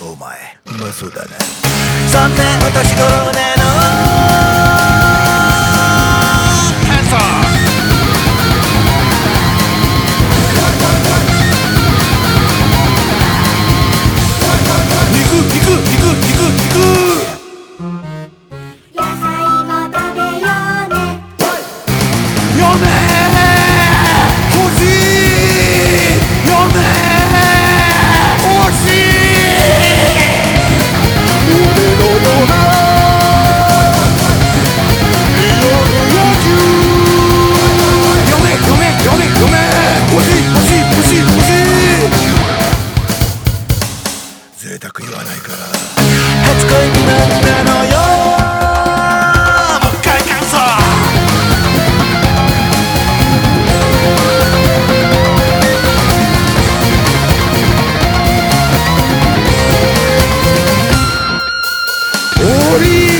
お前う。まそうだね私の。年から初恋になったのよもう一回キャンサーオリー